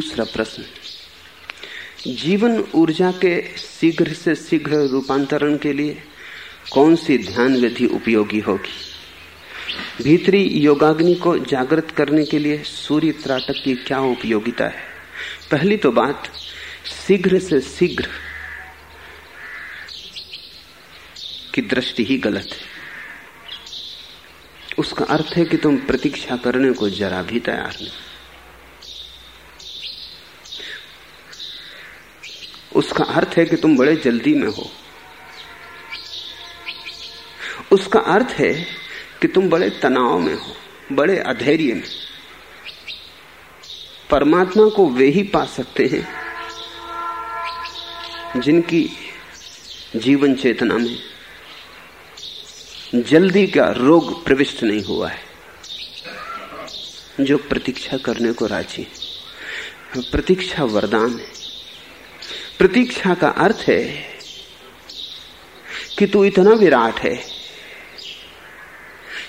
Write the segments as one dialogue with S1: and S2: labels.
S1: दूसरा प्रश्न जीवन ऊर्जा के शीघ्र से शीघ्र रूपांतरण के लिए कौन सी ध्यान विधि उपयोगी होगी? भीतरी योगाग्नि को जागृत करने के लिए सूर्य त्राटक की क्या उपयोगिता है? पहली तो बात, शीघ्र से शीघ्र की दृष्टि ही गलत है। उसका अर्थ है कि तुम प्रतीक्षा करने को जरा भी तैयार नहीं। उसका अर्थ है कि तुम बड़े जल्दी में हो। उसका अर्थ है कि तुम बड़े तनाव में हो, बड़े अधैर्य में। परमात्मा को वे ही पा सकते हैं जिनकी जीवन चेतना में जल्दी का रोग प्रविष्ट नहीं हुआ है, जो प्रतीक्षा करने को राज़ी है। प्रतीक्षा वरदान है। प्रतीक्षा का अर्थ है कि तू इतना विराट है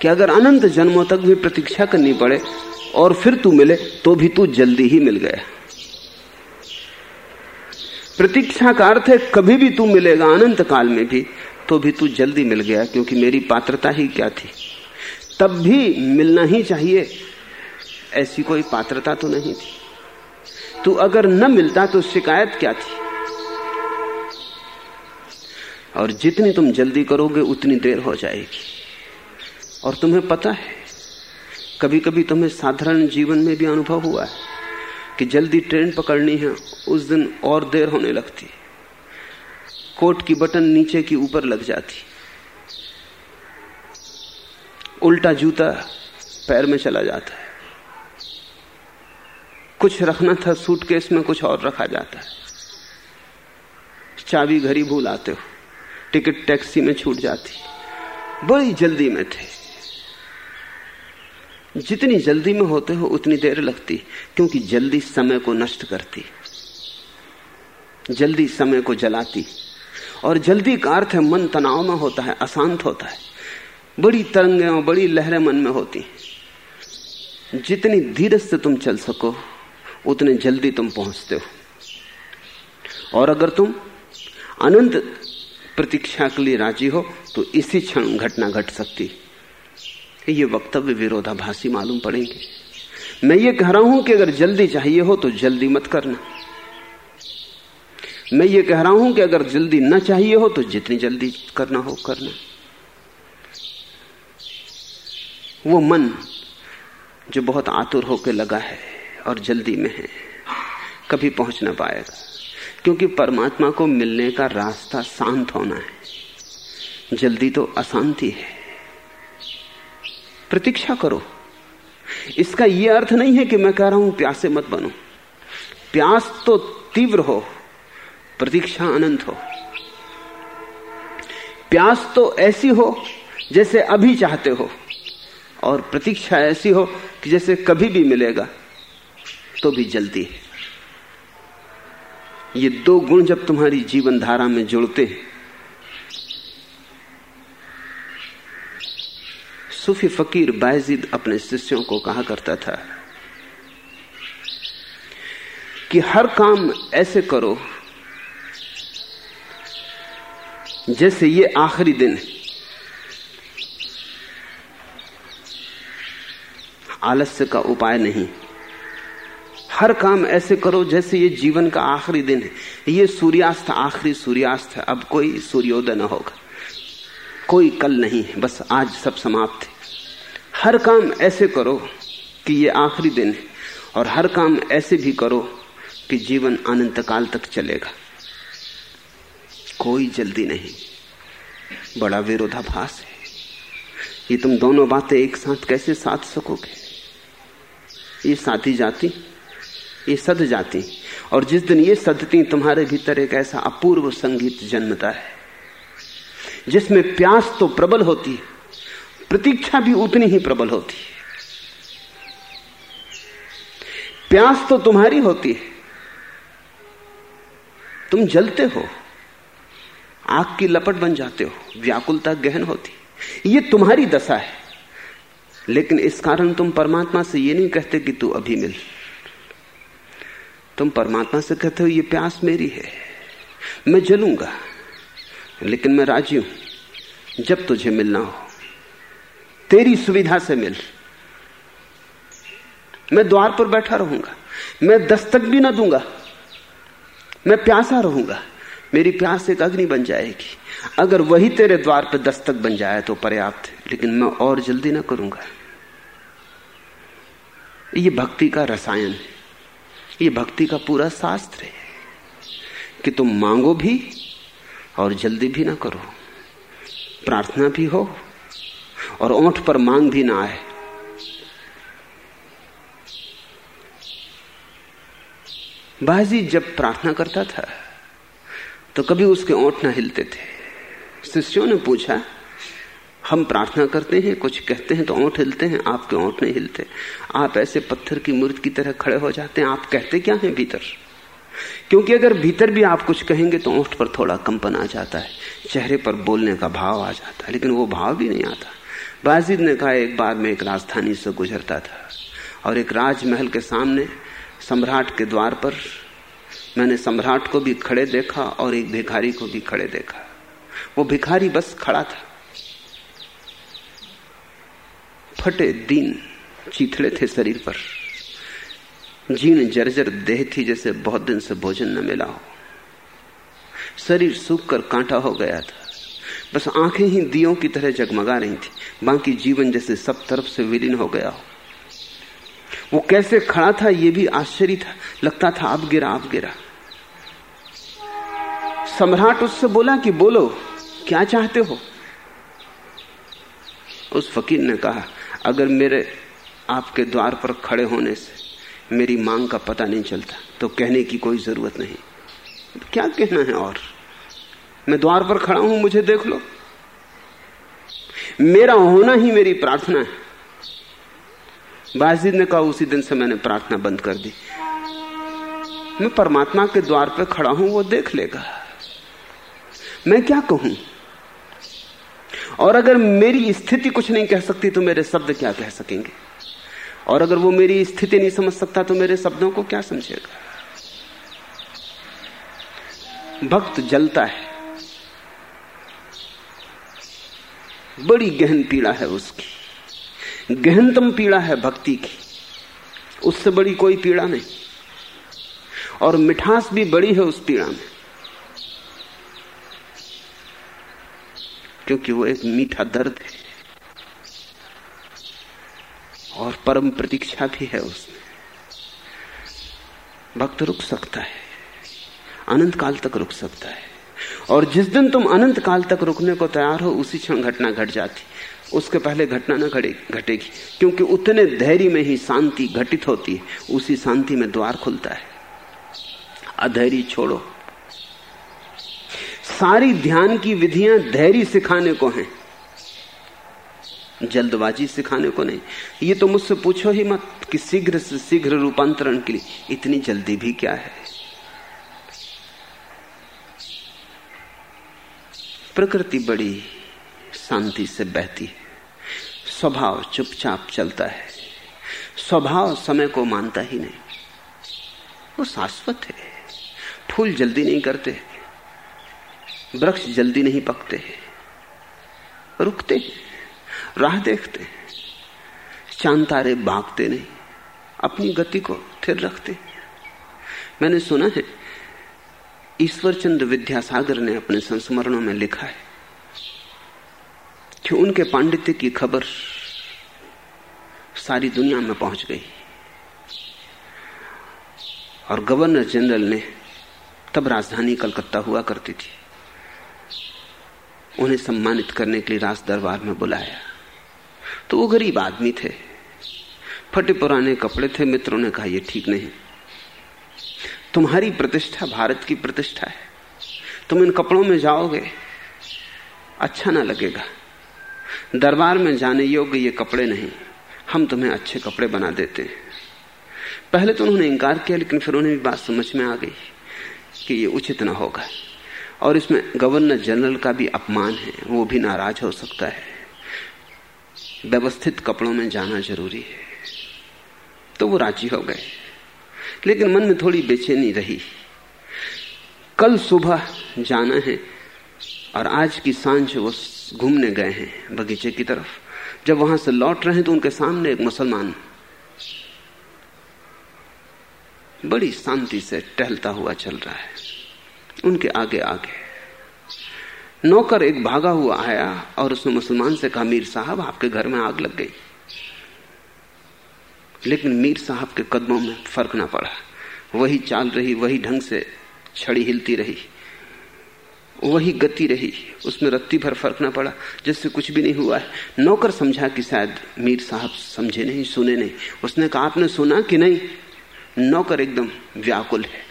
S1: कि अगर अनंत जन्मों तक भी प्रतीक्षा करनी पड़े और फिर तू मिले तो भी तू जल्दी ही मिल गया। प्रतीक्षा का अर्थ है, कभी भी तू मिलेगा अनंत काल में भी तो भी तू जल्दी मिल गया, क्योंकि मेरी पात्रता ही क्या थी। तब भी मिलना ही चाहिए, ऐसी कोई पात्रता तो नहीं थी। तू अगर न मिलता तो शिकायत क्या थी? और जितनी तुम जल्दी करोगे, उतनी देर हो जाएगी। और तुम्हें पता है कभी कभी तुम्हें साधारण जीवन में भी अनुभव हुआ है कि जल्दी ट्रेन पकड़नी है, उस दिन और देर होने लगती। कोट की बटन नीचे की ऊपर लग जाती। उल्टा जूता पैर में चला जाता है। कुछ रखना था, सूटकेस में कुछ और रखा जाता है। चाबी घड़ी भूल आते हो। टिकट टैक्सी में छूट जाती। बड़ी जल्दी में थे। जितनी जल्दी में होते हो, उतनी देर लगती, क्योंकि जल्दी समय को नष्ट करती। जल्दी समय को जलाती। और जल्दी का अर्थ है, मन तनाव में होता है, अशांत होता है। बड़ी तरंगें और बड़ी लहरें मन में होती। जितनी धीरज से तुम चल सको, उतने जल्दी तुम पहुँचते हो। और अगर तुम अनंत प्रतीक्षा के लिए राज़ी हो तो इसी क्षण घटना घट सकती ये वक्तव्य विरोधाभासी मालूम पड़ेंगे। मैं ये कह रहा हूँ कि अगर जल्दी चाहिए हो तो जल्दी मत करना। मैं ये कह रहा हूँ कि अगर जल्दी न चाहिए हो तो जितनी जल्दी करना हो, करना। वो मन जो बहुत आतुर होकर लगा है और जल्दी में है, कभी पहुँच ना पाएगा। क्योंकि परमात्मा को मिलने का रास्ता शांत होना है। जल्दी तो अशांति है। प्रतीक्षा करो। इसका यह अर्थ नहीं है कि मैं कह रहा हूँ प्यासे मत बनो। प्यास तो तीव्र हो, प्रतीक्षा अनंत हो। प्यास तो ऐसी हो जैसे अभी चाहते हो, और प्रतीक्षा ऐसी हो कि जैसे कभी भी मिलेगा तो भी जल्दी है। ये दो गुण जब तुम्हारी जीवन धारा में जुड़ते हैं, सूफी फकीर बायजीद अपने शिष्यों को कहा करता था कि हर काम ऐसे करो जैसे ये आखिरी दिन आलस्य का उपाय नहीं। हर काम ऐसे करो जैसे ये जीवन का आखिरी दिन है। ये सूर्यास्त, आखिरी सूर्यास्त है। अब कोई सूर्योदय न होगा। कोई कल नहीं है। बस आज सब समाप्त है। हर काम ऐसे करो कि ये आखिरी दिन है। और हर काम ऐसे भी करो कि जीवन अनंत काल तक चलेगा। कोई जल्दी नहीं। बड़ा विरोधाभास है। ये तुम दोनों बातें एक साथ कैसे साध सकोगे? ये साथी जाती ये सद जाती। और जिस दिन ये सदती, तुम्हारे भीतर एक ऐसा अपूर्व संगीत जन्मता है। जिसमें प्यास तो प्रबल होती प्रतीक्षा भी उतनी ही प्रबल होती है। प्यास तो तुम्हारी होती है। तुम जलते हो, आग की लपट बन जाते हो, व्याकुलता गहन होती। ये तुम्हारी दशा है। लेकिन इस कारण तुम परमात्मा से ये नहीं कहते कि तू अभी मिल। तुम परमात्मा से कहते हो, ये प्यास मेरी है। मैं जलूँगा, लेकिन मैं राज़ी हूँ। जब तुझे मिलना हो, तेरी सुविधा से मिल। मैं द्वार पर बैठा रहूँगा। मैं दस्तक भी ना दूँगा। मैं प्यासा रहूँगा। मेरी प्यास एक अग्नि बन जाएगी। अगर वही तेरे द्वार पर दस्तक बन जाए तो पर्याप्त लेकिन मैं और जल्दी ना करूँगा। ये भक्ति का रसायन है। ये भक्ति का पूरा शास्त्र है कि तुम मांगो भी और जल्दी भी ना करो। प्रार्थना भी हो और ओंठ पर मांग भी ना आए। बाजी जब प्रार्थना करता था तो कभी उसके ओंठ ना हिलते थे। शिष्यों ने पूछा हम प्रार्थना करते हैं, कुछ कहते हैं तो ओंठ हिलते हैं, आपके ओंठ नहीं हिलते। आप ऐसे पत्थर की मूर्ति की तरह खड़े हो जाते हैं, आप कहते क्या हैं भीतर? क्योंकि अगर भीतर भी आप कुछ कहेंगे तो ओंठ पर थोड़ा कंपन आ जाता है, चेहरे पर बोलने का भाव आ जाता है, लेकिन वो भाव भी नहीं आता। बाजिद ने कहा, एक बार मैं एक राजधानी से गुजरता था, और एक राजमहल के सामने, सम्राट के द्वार पर, मैंने सम्राट को भी खड़े देखा और एक भिखारी को भी खड़े देखा। वो भिखारी बस खड़ा था। फटे दीन चीथड़े थे शरीर पर। जीन जर्जर देह थी जैसे बहुत दिन से भोजन न मिला हो। शरीर सूख कर कांटा हो गया था। बस आँखें ही दियों की तरह जगमगा रही थी। बाकी जीवन जैसे सब तरफ़ से विलीन हो गया हो। वो कैसे खड़ा था ये भी आश्चर्य था। लगता था अब गिरा अब गिरा। सम्राट उससे बोला कि बोलो, क्या चाहते हो? उस फकीर ने कहा अगर मेरे आपके द्वार पर खड़े होने से मेरी मांग का पता नहीं चलता तो कहने की कोई ज़रूरत नहीं। क्या कहना है और? मैं द्वार पर खड़ा हूँ, मुझे देख लो। मेरा होना ही मेरी प्रार्थना है। बाजिद ने कहा, उसी दिन से मैंने प्रार्थना बंद कर दी। मैं परमात्मा के द्वार पर खड़ा हूँ, वो देख लेगा। मैं क्या कहूँ? और अगर मेरी स्थिति कुछ नहीं कह सकती तो मेरे शब्द क्या कह सकेंगे? और अगर वो मेरी स्थिति नहीं समझ सकता तो मेरे शब्दों को क्या समझेगा? भक्त जलता है। बड़ी गहन पीड़ा है उसकी। गहनतम पीड़ा है भक्ति की। उससे बड़ी कोई पीड़ा नहीं। और मिठास भी बड़ी है उस पीड़ा में। क्योंकि वो एक मीठा दर्द है। और परम प्रतीक्षा भी है उसमें। भक्त रुक सकता है। अनंत काल तक रुक सकता है। और जिस दिन तुम अनंत काल तक रुकने को तैयार हो, उसी क्षण घटना घट जाती। उसके पहले घटना ना घटे, घटेगी। क्योंकि उतने धैर्य में ही शांति घटित होती है। उसी शांति में द्वार खुलता है। अधैर्य छोड़ो। सारी ध्यान की विधियाँ धैर्य सिखाने को हैं। जल्दबाजी सिखाने को नहीं। ये तो मुझसे पूछो ही मत कि शीघ्र से शीघ्र रूपांतरण के लिए इतनी जल्दी भी क्या है? प्रकृति बड़ी शांति से बहती है। स्वभाव चुपचाप चलता है। स्वभाव समय को मानता ही नहीं। वो शाश्वत है। फूल जल्दी नहीं करते। वृक्ष जल्दी नहीं पकते हैं। रुकते राह देखते चाँद तारे भागते नहीं, अपनी गति को थिर रखते मैंने सुना है ईश्वरचंद्र विद्यासागर ने अपने संस्मरणों में लिखा है कि उनके पांडित्य की खबर सारी दुनिया में पहुँच गई। और गवर्नर जनरल ने तब राजधानी कलकत्ता हुआ करती थी। उन्हें सम्मानित करने के लिए राज दरबार में बुलाया। तो वो गरीब आदमी थे। फटे पुराने कपड़े थे। मित्रों ने कहा यह ठीक नहीं। तुम्हारी प्रतिष्ठा भारत की प्रतिष्ठा है। तुम इन कपड़ों में जाओगे अच्छा ना लगेगा। दरबार में जाने योग्य ये कपड़े नहीं। हम तुम्हें अच्छे कपड़े बना देते हैं। पहले तो उन्होंने इंकार किया, लेकिन फिर उन्हें भी बात समझ में आ गई कि ये उचित ना होगा। और इसमें गवर्नर जनरल का भी अपमान है, वो भी नाराज़ हो सकता है। व्यवस्थित कपड़ों में जाना ज़रूरी है। तो वो राज़ी हो गए। लेकिन मन में थोड़ी बेचैनी रही। कल सुबह जाना है और आज की साँझ वो घूमने गए हैं बगीचे की तरफ़। जब वहाँ से लौट रहे हैं तो उनके सामने एक मुसलमान बड़ी शांति से टहलता हुआ चल रहा है। उनके आगे आगे। नौकर एक भागा हुआ आया और उसने मुसलमान से कहा, मीर साहब, आपके घर में आग लग गई। लेकिन मीर साहब के कदमों में फ़र्क ना पड़ा। वही चाल रही, वही ढंग से छड़ी हिलती रही, वही गति रही, उसमें रत्ती भर फ़र्क ना पड़ा, जिससे कुछ भी नहीं हुआ है। नौकर समझा कि शायद मीर साहब समझे नहीं, सुने नहीं। उसने कहा, आपने सुना कि नहीं? नौकर एकदम व्याकुल है।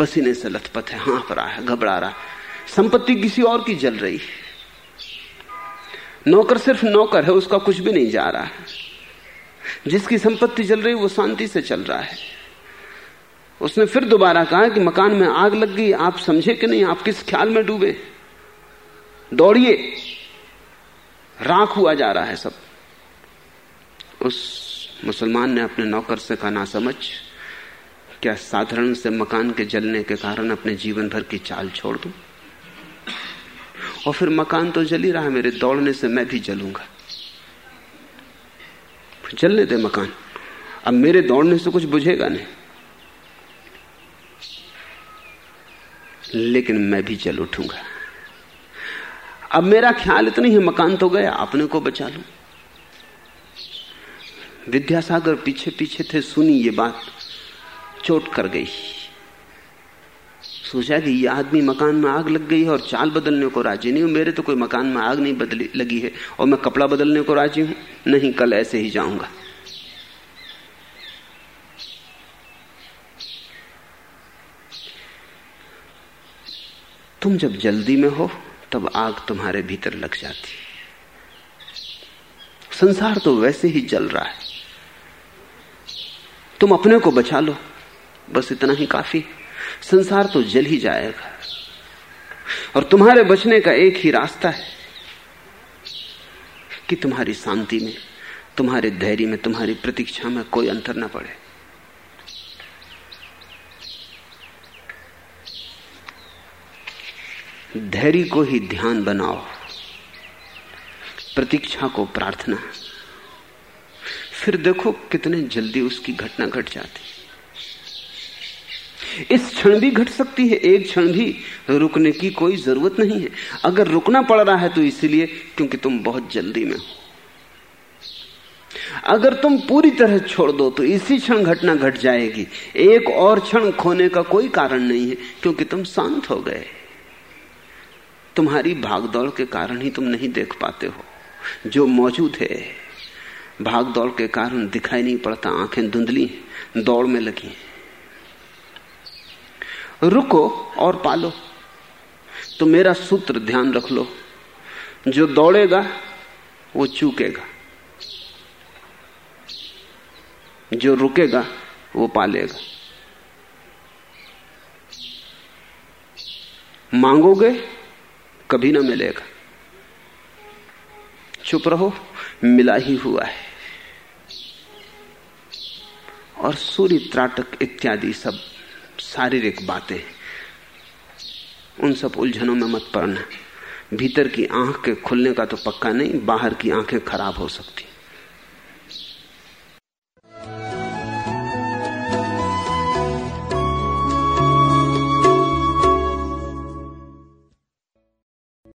S1: पसीने से लथपथ है, हाँफ रहा है, घबरा रहा है। संपत्ति किसी और की जल रही है। नौकर सिर्फ़ नौकर है, उसका कुछ भी नहीं जा रहा है। जिसकी संपत्ति जल रही वो शांति से चल रहा है। उसने फिर दोबारा कहा कि मकान में आग लग गई, आप समझे कि नहीं, आप किस ख्याल में डूबे? दौड़िए। राख हुआ जा रहा है सब। उस मुसलमान ने अपने नौकर से कहा ना समझ क्या साधारण से मकान के जलने के कारण अपने जीवन भर की चाल छोड़ दूँ? और फिर मकान तो जल ही रहा है, मेरे दौड़ने से मैं भी जलूँगा। जलने दे मकान। अब मेरे दौड़ने से कुछ बुझेगा नहीं। लेकिन मैं भी जल उठूँगा। अब मेरा ख्याल इतना ही मकान तो गया, अपने को बचा लू। विद्यासागर पीछे पीछे थे, सुनी ये बात। चोट कर गई। सोचा कि यह आदमी मकान में आग लग गई है और चाल बदलने को राज़ी नहीं हूँ। मेरे तो कोई मकान में आग नहीं बदली, लगी है और मैं कपड़ा बदलने को राज़ी हूँ। नहीं, कल ऐसे ही जाऊँगा। तुम जब जल्दी में हो, तब आग तुम्हारे भीतर लग जाती संसार तो वैसे ही जल रहा है। तुम अपने को बचा लो। बस इतना ही काफ़ी संसार तो जल ही जाएगा। और तुम्हारे बचने का एक ही रास्ता है कि तुम्हारी शांति में, तुम्हारे धैर्य में, तुम्हारी प्रतीक्षा में कोई अंतर ना पड़े। धैर्य को ही ध्यान बनाओ। प्रतीक्षा को प्रार्थना। फिर देखो कितने जल्दी उसकी घटना घट जाती। इस क्षण भी घट सकती है, एक क्षण भी रुकने की कोई ज़रूरत नहीं है। अगर रुकना पड़ रहा है तो इसलिए क्योंकि तुम बहुत जल्दी में हो। अगर तुम पूरी तरह छोड़ दो तो इसी क्षण घटना घट जाएगी। एक और क्षण खोने का कोई कारण नहीं है, क्योंकि तुम शांत हो गए। तुम्हारी भागदौड़ के कारण ही तुम नहीं देख पाते हो। जो मौजूद है, भागदौड़ के कारण दिखाई नहीं पड़ता, आँखें धुंधली दौड़ में लगी रुको और पालो। तो मेरा सूत्र ध्यान रख लो। जो दौड़ेगा, वो चूकेगा। जो रुकेगा, वो पालेगा। मांगोगे, कभी ना मिलेगा। चुप रहो, मिला ही हुआ है। और सूर्य त्राटक इत्यादि सब शारीरिक बातें। उन सब उलझनों में मत पड़ना। भीतर की आँख के खुलने का तो पक्का नहीं, बाहर की आँखें खराब हो सकती।